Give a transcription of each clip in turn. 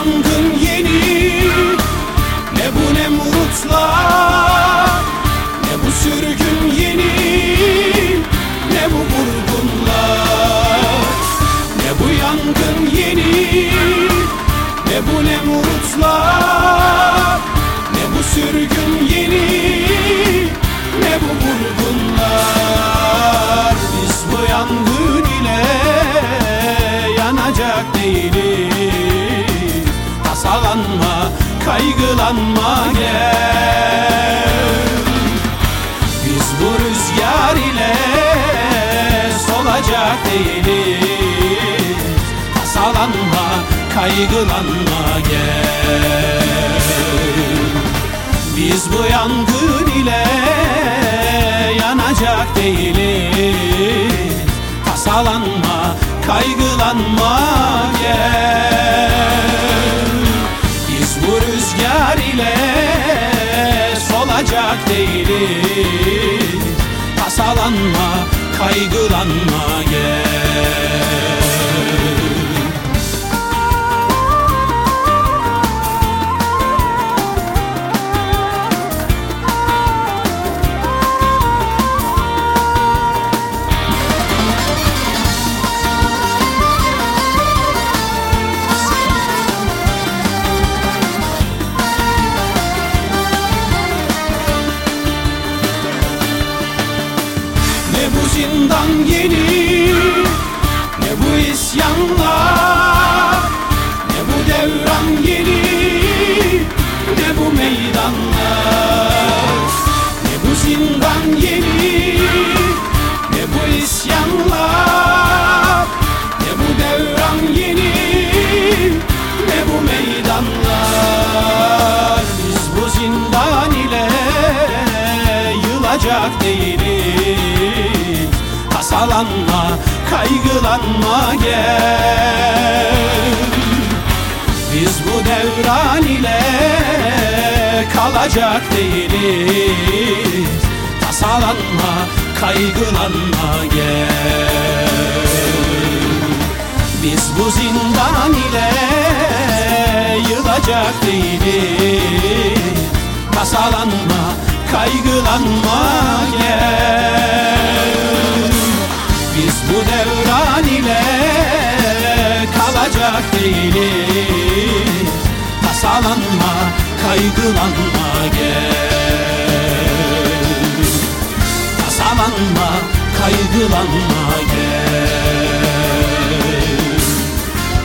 yangın yeni. Ne bu nemrutlar Ne bu sürgün yeni. Ne bu vurgunlar Ne bu yangın yeni. Ne bu ne nemrutlar Ne bu sürgün yeni. Ne bu vurgunlar Biz bu yangın ile Yanacak değiliz. Tasalanma, kaygılanma gel. Biz bu rüzgar ile solacak değiliz. Tasalanma, kaygılanma gel. Biz bu yangın ile yanacak değiliz. Tasalanma, kaygılanma gel bu rüzgar ile solacak değiliz. Tasalanma, kaygılanma gel bu zindan yeni Ne bu isyanlar Ne bu devran yeni Ne bu meydanlar Ne bu zindan yeni Ne bu isyanlar Ne bu devran yeni Ne bu meydanlar Biz bu zindan ile yılacak değiliz Tasalanma, kaygılanma gel. Biz bu devran ile kalacak değiliz. Tasalanma, kaygılanma gel. Biz bu zindan ile yılacak değiliz. Tasalanma, kaygılanma gel bu devran ile kalacak değiliz. Tasalanma, kaygılanma gel. Tasalanma, kaygılanma gel.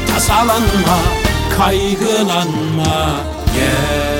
Tasalanma, kaygılanma gel